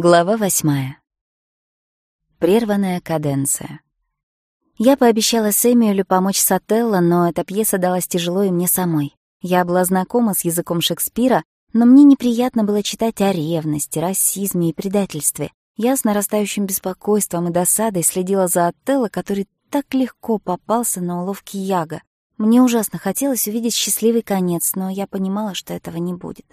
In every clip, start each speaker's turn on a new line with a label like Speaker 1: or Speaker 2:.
Speaker 1: Глава восьмая. Прерванная каденция. Я пообещала Сэмюэлю помочь Сателло, но эта пьеса далась тяжело и мне самой. Я была знакома с языком Шекспира, но мне неприятно было читать о ревности, расизме и предательстве. Я с нарастающим беспокойством и досадой следила за Отелло, который так легко попался на уловки Яга. Мне ужасно хотелось увидеть счастливый конец, но я понимала, что этого не будет.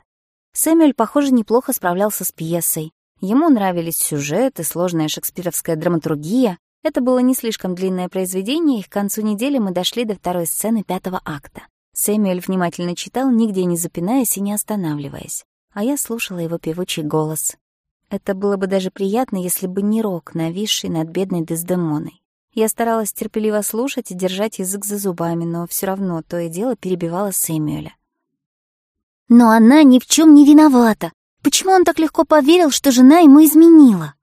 Speaker 1: Сэмюэль, похоже, неплохо справлялся с пьесой. Ему нравились сюжеты, сложная шекспировская драматургия. Это было не слишком длинное произведение, и к концу недели мы дошли до второй сцены пятого акта. Сэмюэль внимательно читал, нигде не запинаясь и не останавливаясь. А я слушала его певучий голос. Это было бы даже приятно, если бы не рок, нависший над бедной Дездемоной. Я старалась терпеливо слушать и держать язык за зубами, но все равно то и дело перебивала Сэмюэля. «Но она ни в чем не виновата. Почему он так легко поверил, что жена ему изменила?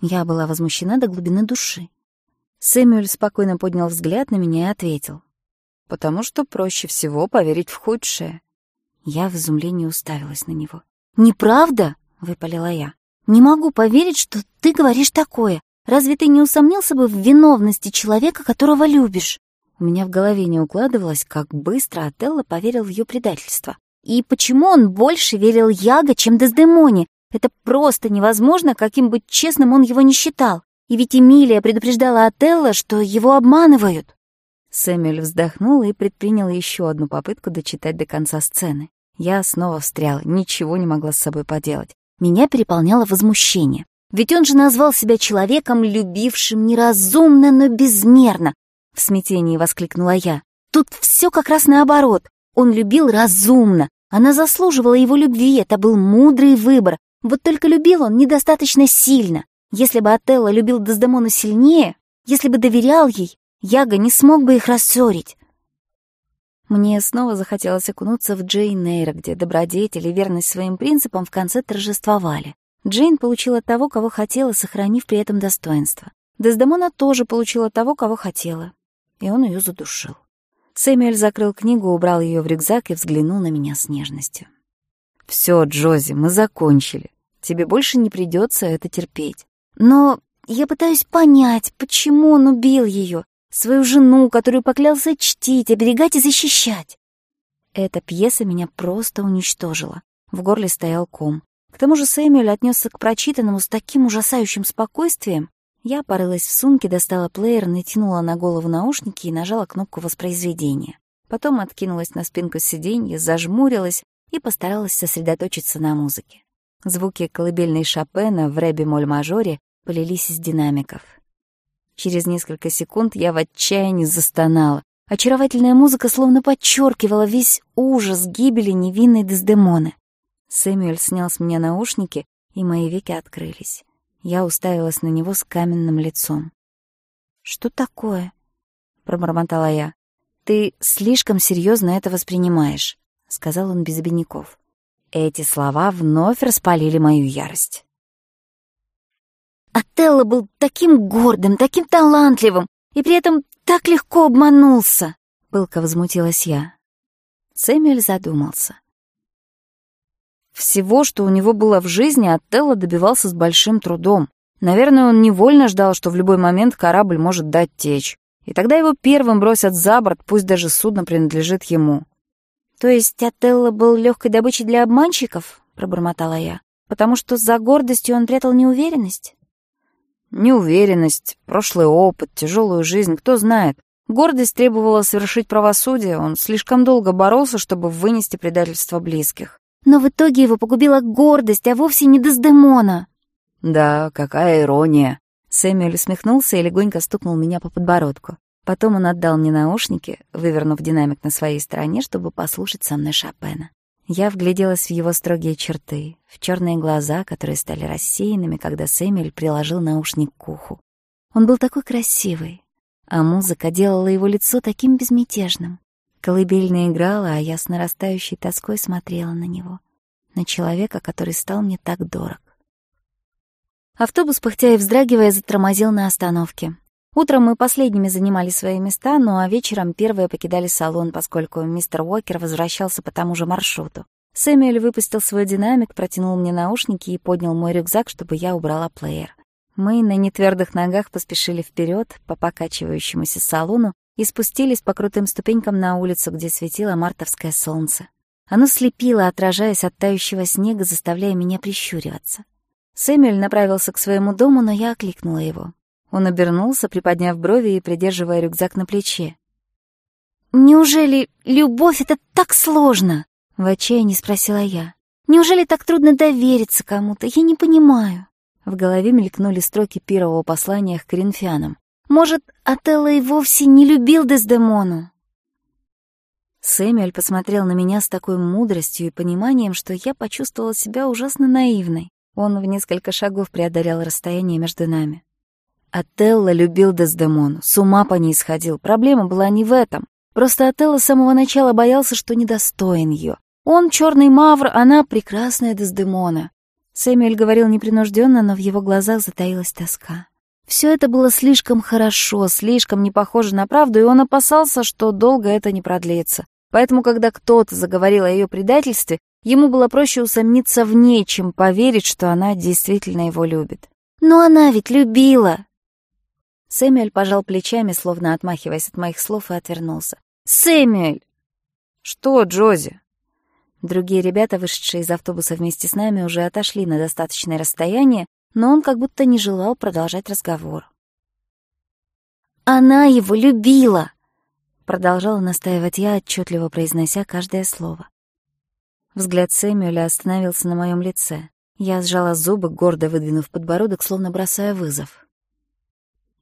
Speaker 1: Я была возмущена до глубины души. Сэмюэль спокойно поднял взгляд на меня и ответил. «Потому что проще всего поверить в худшее». Я в изумлении уставилась на него. «Неправда?» — выпалила я. «Не могу поверить, что ты говоришь такое. Разве ты не усомнился бы в виновности человека, которого любишь?» У меня в голове не укладывалось, как быстро Отелло поверил в ее предательство. И почему он больше верил Яго, чем Дездемоне? Это просто невозможно, каким бы честным он его не считал. И ведь Эмилия предупреждала Отелло, что его обманывают. Сэмюэль вздохнул и предпринял еще одну попытку дочитать до конца сцены. Я снова встряла, ничего не могла с собой поделать. Меня переполняло возмущение. Ведь он же назвал себя человеком, любившим неразумно, но безмерно. В смятении воскликнула я. Тут все как раз наоборот. Он любил разумно, она заслуживала его любви, это был мудрый выбор. Вот только любил он недостаточно сильно. Если бы Отелло любил Дездемону сильнее, если бы доверял ей, Яга не смог бы их рассорить. Мне снова захотелось окунуться в Джейн Эйра, где добродетель и верность своим принципам в конце торжествовали. Джейн получила того, кого хотела, сохранив при этом достоинство. Дездемона тоже получила того, кого хотела. И он ее задушил. Сэмюэль закрыл книгу, убрал ее в рюкзак и взглянул на меня с нежностью. «Все, Джози, мы закончили. Тебе больше не придется это терпеть. Но я пытаюсь понять, почему он убил ее, свою жену, которую поклялся чтить, оберегать и защищать». Эта пьеса меня просто уничтожила. В горле стоял ком. К тому же Сэмюэль отнесся к прочитанному с таким ужасающим спокойствием, я порылась в сумке, достала плеер, натянула на голову наушники и нажала кнопку воспроизведения. Потом откинулась на спинку сиденья, зажмурилась и постаралась сосредоточиться на музыке. Звуки колыбельной Шопена в ре-бемоль-мажоре полились из динамиков. Через несколько секунд я в отчаянии застонала. Очаровательная музыка словно подчеркивала весь ужас гибели невинной Дездемоны. Сэмюэль снял с меня наушники, и мои веки открылись. Я уставилась на него с каменным лицом. «Что такое?» — пробормотала я. «Ты слишком серьезно это воспринимаешь», — сказал он без обиняков. Эти слова вновь распалили мою ярость. Отелло был таким гордым, таким талантливым, и при этом так легко обманулся, — пылко возмутилась я. Сэмюэль задумался. Всего, что у него было в жизни, Отелло добивался с большим трудом. Наверное, он невольно ждал, что в любой момент корабль может дать течь. И тогда его первым бросят за борт, пусть даже судно принадлежит ему. «То есть Отелло был легкой добычей для обманщиков?» — пробормотала я. «Потому что за гордостью он прятал неуверенность?» «Неуверенность, прошлый опыт, тяжелую жизнь, кто знает. Гордость требовала совершить правосудие, он слишком долго боролся, чтобы вынести предательство близких. Но в итоге его погубила гордость, а вовсе не Дездемона. «Да, какая ирония!» Сэмюэль усмехнулся и легонько стукнул меня по подбородку. Потом он отдал мне наушники, вывернув динамик на своей стороне, чтобы послушать со мной Шопена. Я вгляделась в его строгие черты, в черные глаза, которые стали рассеянными, когда Сэмюэль приложил наушник к уху. Он был такой красивый, а музыка делала его лицо таким безмятежным. Колыбельная играла, а я с нарастающей тоской смотрела на него, на человека, который стал мне так дорог. Автобус, пыхтя и вздрагивая, затормозил на остановке. Утром мы последними занимали свои места, ну а вечером первые покидали салон, поскольку мистер Уокер возвращался по тому же маршруту. Сэмюэль выпустил свой динамик, протянул мне наушники и поднял мой рюкзак, чтобы я убрала плеер. Мы на нетвердых ногах поспешили вперед по покачивающемуся салону и спустились по крутым ступенькам на улицу, где светило мартовское солнце. Оно слепило, отражаясь от тающего снега, заставляя меня прищуриваться. Сэмюэль направился к своему дому, но я окликнула его. Он обернулся, приподняв брови и придерживая рюкзак на плече. «Неужели любовь — это так сложно?» — в отчаянии спросила я. «Неужели так трудно довериться кому-то? Я не понимаю». В голове мелькнули строки первого послания к коринфянам. Может, Отелло и вовсе не любил Дездемону? Сэмюэль посмотрел на меня с такой мудростью и пониманием, что я почувствовала себя ужасно наивной. Он в несколько шагов преодолел расстояние между нами. Отелло любил Дездемону, с ума по ней сходил. Проблема была не в этом. Просто Отелло с самого начала боялся, что недостоин ее. Он черный мавр, она прекрасная Дездемона. Сэмюэль говорил непринужденно, но в его глазах затаилась тоска. Все это было слишком хорошо, слишком не похоже на правду, и он опасался, что долго это не продлится. Поэтому, когда кто-то заговорил о ее предательстве, ему было проще усомниться в ней, чем поверить, что она действительно его любит. «Но она ведь любила!» Сэмюэль пожал плечами, словно отмахиваясь от моих слов, и отвернулся. «Сэмюэль!» «Что, Джози?» Другие ребята, вышедшие из автобуса вместе с нами, уже отошли на достаточное расстояние, но он как будто не желал продолжать разговор. «Она его любила!» — продолжала настаивать я, отчетливо произнося каждое слово. Взгляд Сэмюэля остановился на моем лице. Я сжала зубы, гордо выдвинув подбородок, словно бросая вызов.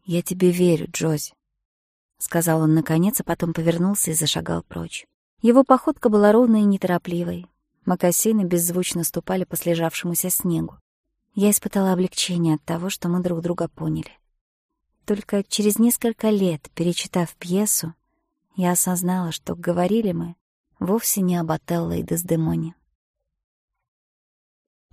Speaker 1: «Я тебе верю, Джози», — сказал он наконец, а потом повернулся и зашагал прочь. Его походка была ровной и неторопливой. Мокасины беззвучно ступали по слежавшемуся снегу. Я испытала облегчение от того, что мы друг друга поняли. Только через несколько лет, перечитав пьесу, я осознала, что говорили мы вовсе не об Отелло и Дездемоне.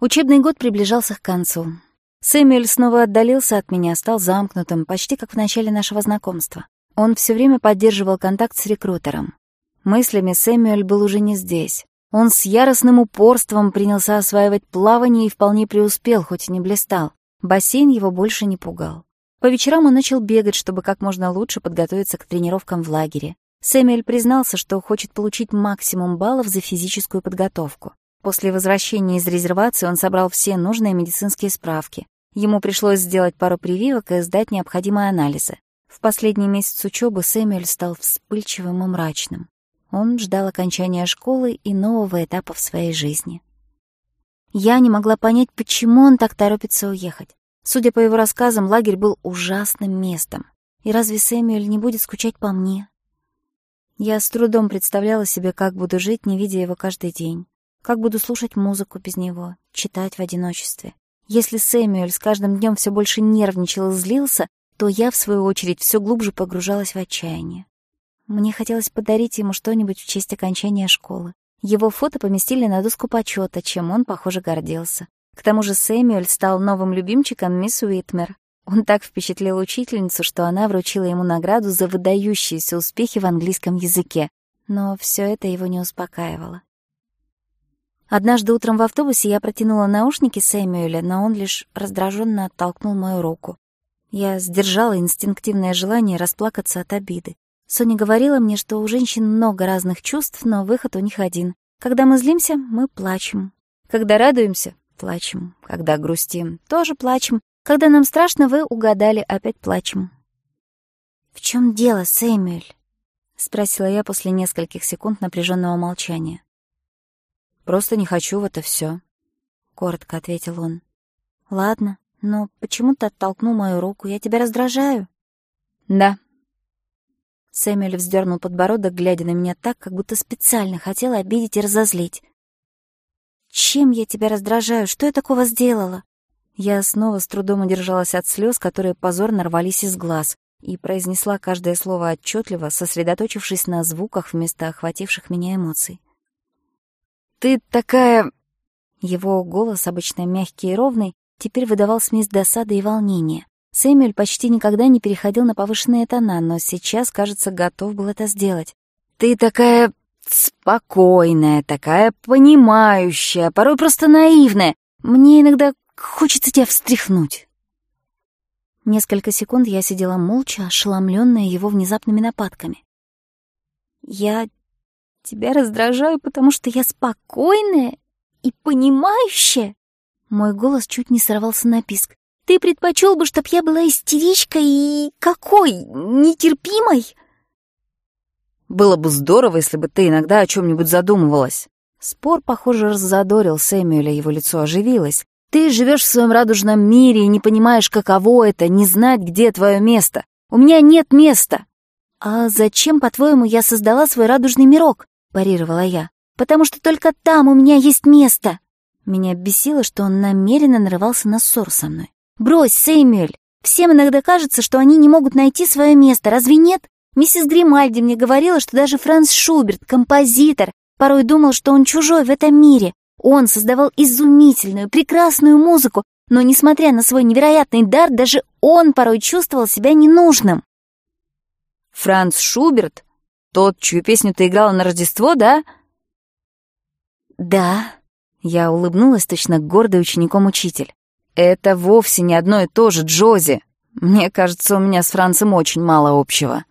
Speaker 1: Учебный год приближался к концу. Сэмюэль снова отдалился от меня, стал замкнутым, почти как в начале нашего знакомства. Он все время поддерживал контакт с рекрутером. Мыслями Сэмюэль был уже не здесь. Он с яростным упорством принялся осваивать плавание и вполне преуспел, хоть и не блистал. Бассейн его больше не пугал. По вечерам он начал бегать, чтобы как можно лучше подготовиться к тренировкам в лагере. Сэмюэль признался, что хочет получить максимум баллов за физическую подготовку. После возвращения из резервации он собрал все нужные медицинские справки. Ему пришлось сделать пару прививок и сдать необходимые анализы. В последний месяц учебы Сэмюэль стал вспыльчивым и мрачным. Он ждал окончания школы и нового этапа в своей жизни. Я не могла понять, почему он так торопится уехать. Судя по его рассказам, лагерь был ужасным местом. И разве Сэмюэль не будет скучать по мне? Я с трудом представляла себе, как буду жить, не видя его каждый день. Как буду слушать музыку без него, читать в одиночестве. Если Сэмюэль с каждым днем все больше нервничал и злился, то я, в свою очередь, все глубже погружалась в отчаяние. Мне хотелось подарить ему что-нибудь в честь окончания школы. Его фото поместили на доску почета, чем он, похоже, гордился. К тому же Сэмюэль стал новым любимчиком мисс Уитмер. Он так впечатлил учительницу, что она вручила ему награду за выдающиеся успехи в английском языке. Но все это его не успокаивало. Однажды утром в автобусе я протянула наушники Сэмюэля, но он лишь раздраженно оттолкнул мою руку. Я сдержала инстинктивное желание расплакаться от обиды. Соня говорила мне, что у женщин много разных чувств, но выход у них один. Когда мы злимся, мы плачем. Когда радуемся, плачем. Когда грустим, тоже плачем. Когда нам страшно, вы угадали, опять плачем. «В чем дело, Сэмюэль?» — спросила я после нескольких секунд напряженного молчания. «Просто не хочу в это все», — коротко ответил он. «Ладно, но почему ты оттолкнул мою руку? Я тебя раздражаю». «Да», Сэмюэль вздернул подбородок, глядя на меня так, как будто специально хотел обидеть и разозлить. «Чем я тебя раздражаю? Что я такого сделала?» Я снова с трудом удержалась от слез, которые позорно рвались из глаз, и произнесла каждое слово отчетливо, сосредоточившись на звуках вместо охвативших меня эмоций. «Ты такая...» Его голос, обычно мягкий и ровный, теперь выдавал смесь досады и волнения. Сэмюэль почти никогда не переходил на повышенные тона, но сейчас, кажется, готов был это сделать. «Ты такая спокойная, такая понимающая, а порой просто наивная. Мне иногда хочется тебя встряхнуть». Несколько секунд я сидела молча, ошеломленная его внезапными нападками. «Я тебя раздражаю, потому что я спокойная и понимающая?» Мой голос чуть не сорвался на писк. Ты предпочел бы, чтоб я была истеричкой и какой? Нетерпимой?
Speaker 2: Было бы здорово, если бы ты иногда о чем-нибудь задумывалась.
Speaker 1: Спор, похоже, раззадорил Сэмюэля, его лицо оживилось. Ты живешь в своем радужном мире и не понимаешь, каково это, не знать, где твое место. У меня нет места. А зачем, по-твоему, я создала свой радужный мирок? парировала я. Потому что только там у меня есть место. Меня бесило, что он намеренно нарывался на ссор со мной. Брось, Сэмюэль. Всем иногда кажется, что они не могут найти свое место, разве нет? Миссис Гримальди мне говорила, что даже Франц Шуберт, композитор, порой думал, что он чужой в этом мире. Он создавал изумительную, прекрасную музыку, но, несмотря на свой невероятный дар, даже он порой чувствовал себя ненужным.
Speaker 2: Франц Шуберт? Тот, чью песню ты играла на Рождество, да?
Speaker 1: Да. Я улыбнулась точно гордый учеником учитель.
Speaker 2: Это вовсе не одно и то же, Джози. Мне кажется, у меня с Францем очень мало общего.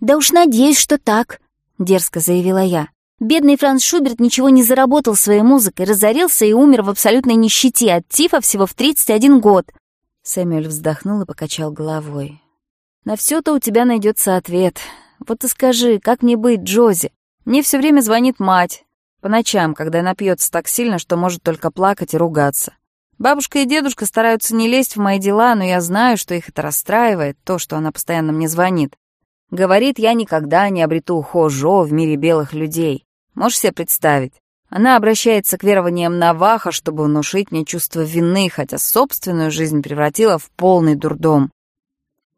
Speaker 1: «Да уж надеюсь, что так», — дерзко заявила я. Бедный Франц Шуберт ничего не заработал своей музыкой, разорился и умер в абсолютной нищете от тифа всего в 31 год.
Speaker 2: Сэмюэль вздохнул и покачал головой. «На все-то у тебя найдется ответ. Вот и скажи, как мне быть, Джози? Мне все время звонит мать. По ночам, когда напьется так сильно, что может только плакать и ругаться. Бабушка и дедушка стараются не лезть в мои дела, но я знаю, что их это расстраивает, то, что она постоянно мне звонит. Говорит, я никогда не обрету хожо в мире белых людей. Можешь себе представить? Она обращается к верованиям Наваха, чтобы внушить мне чувство вины, хотя собственную жизнь превратила в полный дурдом.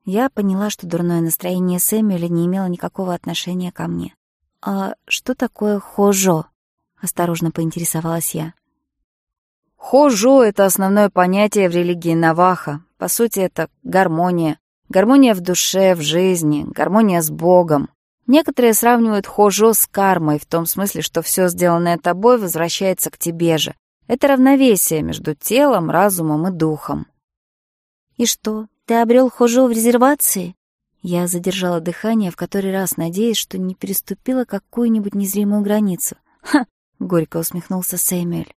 Speaker 1: Я поняла, что дурное настроение Сэмюэля не имело никакого отношения ко мне. «А что такое хожо?» осторожно поинтересовалась я.
Speaker 2: Хожу — это основное понятие в религии Наваха. По сути, это гармония. Гармония в душе, в жизни, гармония с Богом. Некоторые сравнивают хожо с кармой в том смысле, что все сделанное тобой возвращается к тебе же. Это равновесие между телом, разумом и духом.
Speaker 1: «И что, ты обрел хожо в резервации?» Я задержала дыхание, в который раз надеясь, что не переступила какую-нибудь незримую границу. «Ха, Горько усмехнулся Сэмюэль.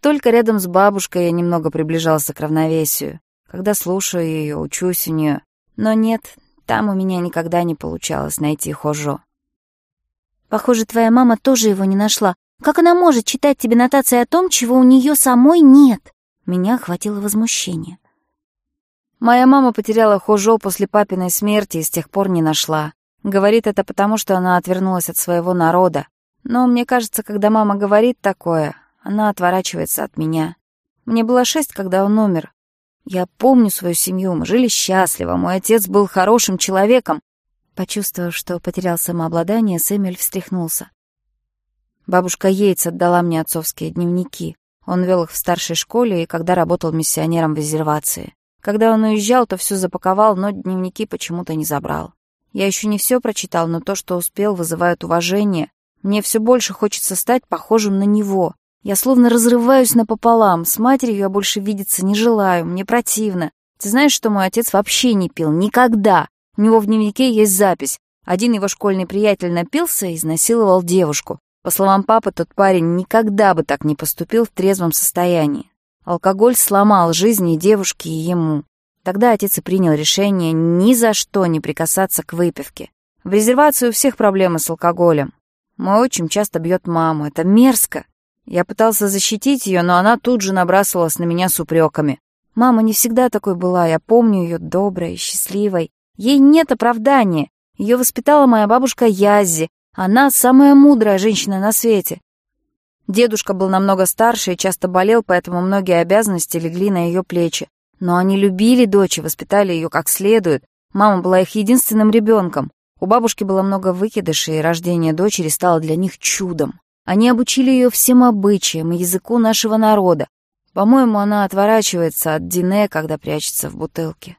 Speaker 2: Только рядом с бабушкой я немного приближался к равновесию, когда слушаю ее, учусь у нее. Но нет, там у меня никогда не получалось найти Хожо.
Speaker 1: Похоже, твоя мама тоже его не нашла. Как она может читать тебе нотации о том, чего у нее самой нет? Меня охватило возмущение.
Speaker 2: Моя мама потеряла Хожо после папиной смерти и с тех пор не нашла. Говорит это потому, что она отвернулась от своего народа, но мне кажется, когда мама говорит такое, она отворачивается от меня. Мне было шесть, когда он умер. Я помню свою семью, мы жили счастливо, мой отец был хорошим человеком.
Speaker 1: Почувствовав, что потерял самообладание, Сэмюэль встряхнулся.
Speaker 2: Бабушка Йейтс отдала мне отцовские дневники. Он вел их в старшей школе и когда работал миссионером в резервации. Когда он уезжал, то все запаковал, но дневники почему-то не забрал. Я еще не все прочитал, но то, что успел, вызывает уважение. Мне все больше хочется стать похожим на него. Я словно разрываюсь напополам. С матерью я больше видеться не желаю, мне противно. Ты знаешь, что мой отец вообще не пил? Никогда. У него в дневнике есть запись. Один его школьный приятель напился и изнасиловал девушку. По словам папы, тот парень никогда бы так не поступил в трезвом состоянии. Алкоголь сломал жизни и девушке, и ему. Тогда отец и принял решение ни за что не прикасаться к выпивке. В резервации у всех проблемы с алкоголем. Мой отчим часто бьет маму. Это мерзко. Я пытался защитить ее, но она тут же набрасывалась на меня с упреками. Мама не всегда такой была, я помню ее доброй и счастливой. Ей нет оправдания. Ее воспитала моя бабушка Язи. Она самая мудрая женщина на свете. Дедушка был намного старше и часто болел, поэтому многие обязанности легли на ее плечи. Но они любили дочь и воспитали ее как следует. Мама была их единственным ребенком. У бабушки было много выкидышей, и рождение дочери стало для них чудом. Они обучили ее всем обычаям и языку нашего народа. По-моему, она отворачивается от Дине, когда прячется в бутылке.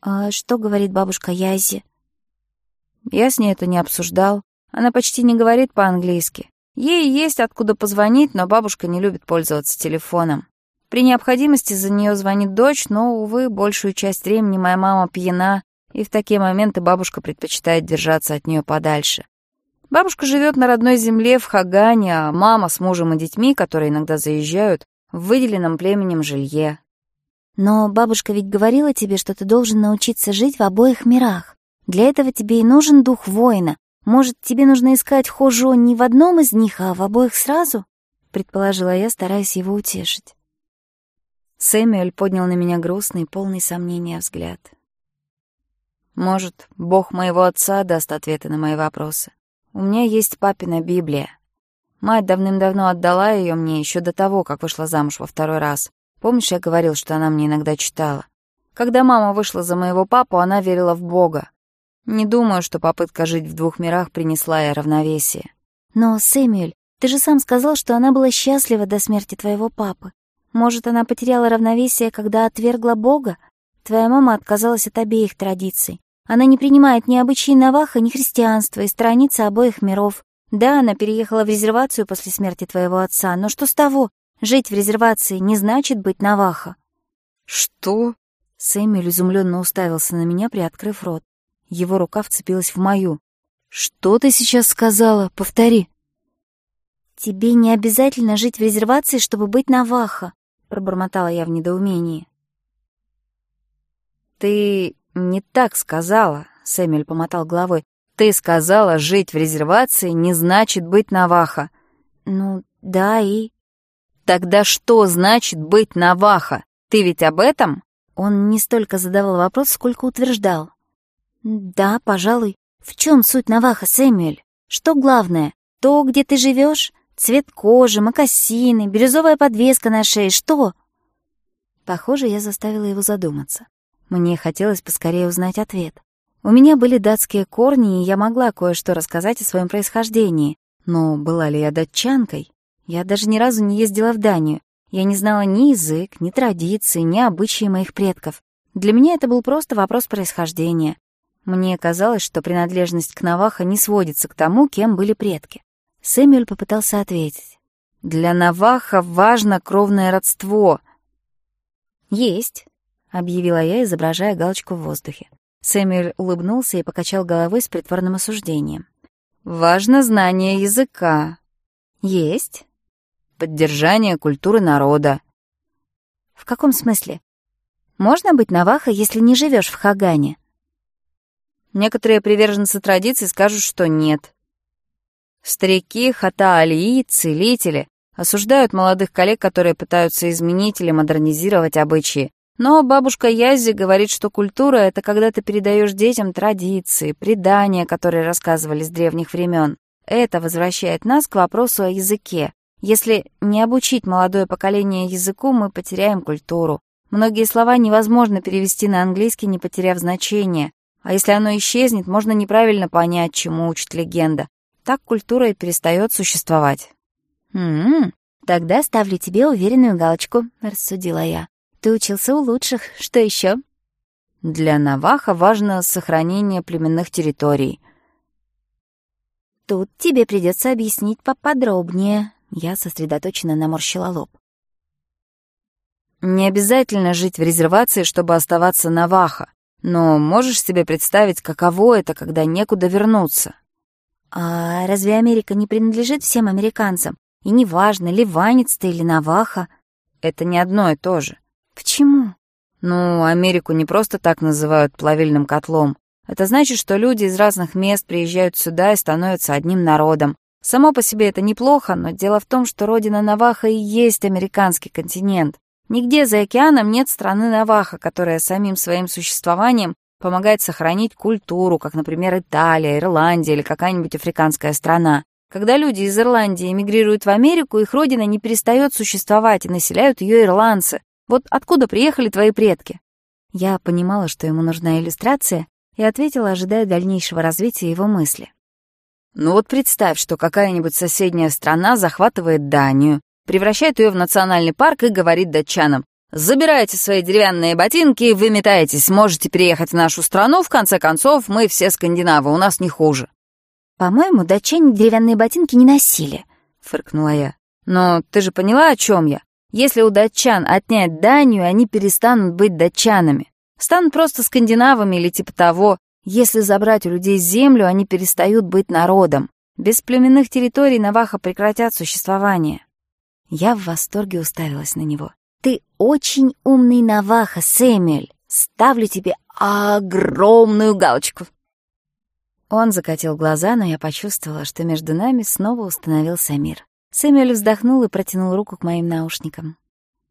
Speaker 1: «А что говорит бабушка Язи?»
Speaker 2: Я с ней это не обсуждал. Она почти не говорит по-английски. Ей есть откуда позвонить, но бабушка не любит пользоваться телефоном. При необходимости за нее звонит дочь, но, увы, большую часть времени моя мама пьяна и в такие моменты бабушка предпочитает держаться от нее подальше. Бабушка живет на родной земле в Хагане, а мама с мужем и детьми, которые иногда заезжают, в выделенном племенем жилье.
Speaker 1: «Но бабушка ведь говорила тебе, что ты должен научиться жить в обоих мирах. Для этого тебе и нужен дух воина. Может, тебе нужно искать хожу не в одном из них, а в обоих сразу?» предположила я, стараясь его утешить.
Speaker 2: Сэмюэль поднял на меня грустный, полный сомнения взгляд. Может, Бог моего отца даст ответы на мои вопросы. У меня есть папина Библия. Мать давным-давно отдала ее мне еще до того, как вышла замуж во второй раз. Помнишь, я говорил, что она мне иногда читала? Когда мама вышла за моего папу, она верила в Бога. Не думаю, что попытка жить в двух мирах принесла ей равновесие.
Speaker 1: Но, Сэмюэль, ты же сам сказал, что она была счастлива до смерти твоего папы. Может, она потеряла равновесие, когда отвергла Бога? Твоя мама отказалась от обеих традиций. Она не принимает ни обычаи Наваха, ни христианства и страница обоих миров. Да, она переехала в резервацию после смерти твоего отца, но что с того? Жить в резервации не значит быть Наваха.
Speaker 2: Что? Сэмюэль изумленно уставился на меня, приоткрыв рот. Его рука вцепилась в мою. «Что ты сейчас сказала? Повтори».
Speaker 1: «Тебе не обязательно жить в резервации, чтобы быть Наваха», — пробормотала я в недоумении.
Speaker 2: «Ты «Не так сказала», — Сэмюэль помотал головой. «Ты сказала, жить в резервации не значит быть наваха».
Speaker 1: «Ну, да и...»
Speaker 2: «Тогда что значит быть наваха? Ты ведь об этом?»
Speaker 1: Он не столько задавал вопрос, сколько утверждал. «Да, пожалуй. В чем суть наваха, Сэмюэль? Что главное? То, где ты живешь? Цвет кожи, мокасины, бирюзовая подвеска на шее, что?» Похоже, я заставила его задуматься. Мне хотелось поскорее узнать ответ. У меня были датские корни, и я могла кое-что рассказать о своем происхождении. Но была ли я датчанкой? Я даже ни разу не ездила в Данию. Я не знала ни язык, ни традиции, ни обычаи моих предков. Для меня это был просто вопрос происхождения. Мне казалось, что принадлежность к Наваха не сводится к тому, кем были предки. Сэмюэль попытался ответить. «Для Наваха важно кровное родство». «Есть», объявила я, изображая галочку в воздухе. Сэмюэль улыбнулся и покачал головой с притворным осуждением. «Важно знание языка». «Есть». «Поддержание культуры народа». «В каком смысле? Можно быть наваха, если не живешь в Хагане?»
Speaker 2: Некоторые приверженцы традиций скажут, что нет. Старики, хата-алии, целители осуждают молодых коллег, которые пытаются изменить или модернизировать обычаи, но бабушка Язи говорит, что культура — это когда ты передаешь детям традиции, предания, которые рассказывали с древних времен. Это возвращает нас к вопросу о языке. Если не обучить молодое поколение языку, мы потеряем культуру. Многие слова невозможно перевести на английский, не потеряв значения. А если оно исчезнет, можно неправильно понять, чему учит легенда. Так культура и перестает существовать.
Speaker 1: «М-м, тогда ставлю тебе уверенную галочку», — рассудила я. Ты учился у лучших. Что еще?
Speaker 2: Для Наваха важно сохранение племенных территорий.
Speaker 1: Тут тебе придется объяснить поподробнее. Я сосредоточенно наморщила лоб.
Speaker 2: Не обязательно жить в резервации, чтобы оставаться Наваха. Но можешь себе представить, каково это, когда некуда вернуться?
Speaker 1: А разве Америка не принадлежит всем американцам? И неважно, ливанец ты или Наваха.
Speaker 2: Это не одно и то же.
Speaker 1: Почему?
Speaker 2: Ну, Америку не просто так называют плавильным котлом. Это значит, что люди из разных мест приезжают сюда и становятся одним народом. Само по себе это неплохо, но дело в том, что родина Наваха и есть американский континент. Нигде за океаном нет страны Наваха, которая самим своим существованием помогает сохранить культуру, как, например, Италия, Ирландия или какая-нибудь африканская страна. Когда люди из Ирландии эмигрируют в Америку, их родина не перестает существовать, и населяют ее ирландцы, вот откуда приехали твои предки?»
Speaker 1: Я понимала, что ему нужна иллюстрация, и ответила, ожидая дальнейшего развития его мысли.
Speaker 2: «Ну вот представь, что какая-нибудь соседняя страна захватывает Данию, превращает ее в национальный парк и говорит датчанам, «Забирайте свои деревянные ботинки и выметайтесь, можете переехать в нашу страну, в конце концов, мы все скандинавы, у нас не хуже».
Speaker 1: «По-моему, датчане деревянные ботинки не носили», — фыркнула я.
Speaker 2: «Но ты же поняла, о чем я? Если у датчан отнять Данию, они перестанут быть датчанами. Станут просто скандинавами или типа того. Если забрать у людей землю, они перестают быть народом. Без племенных территорий Наваха прекратят существование.
Speaker 1: Я в восторге уставилась на него. «Ты очень умный Наваха, Сэмюэль. Ставлю тебе огромную галочку». Он закатил глаза, но я почувствовала, что между нами снова установился мир. Сэмюэль вздохнул и протянул руку к моим наушникам.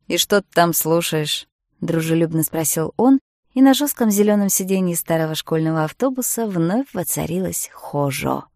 Speaker 2: «И что ты там слушаешь?»
Speaker 1: — дружелюбно спросил он, и на жестком зеленом сиденье старого школьного автобуса вновь воцарилась «Хожо».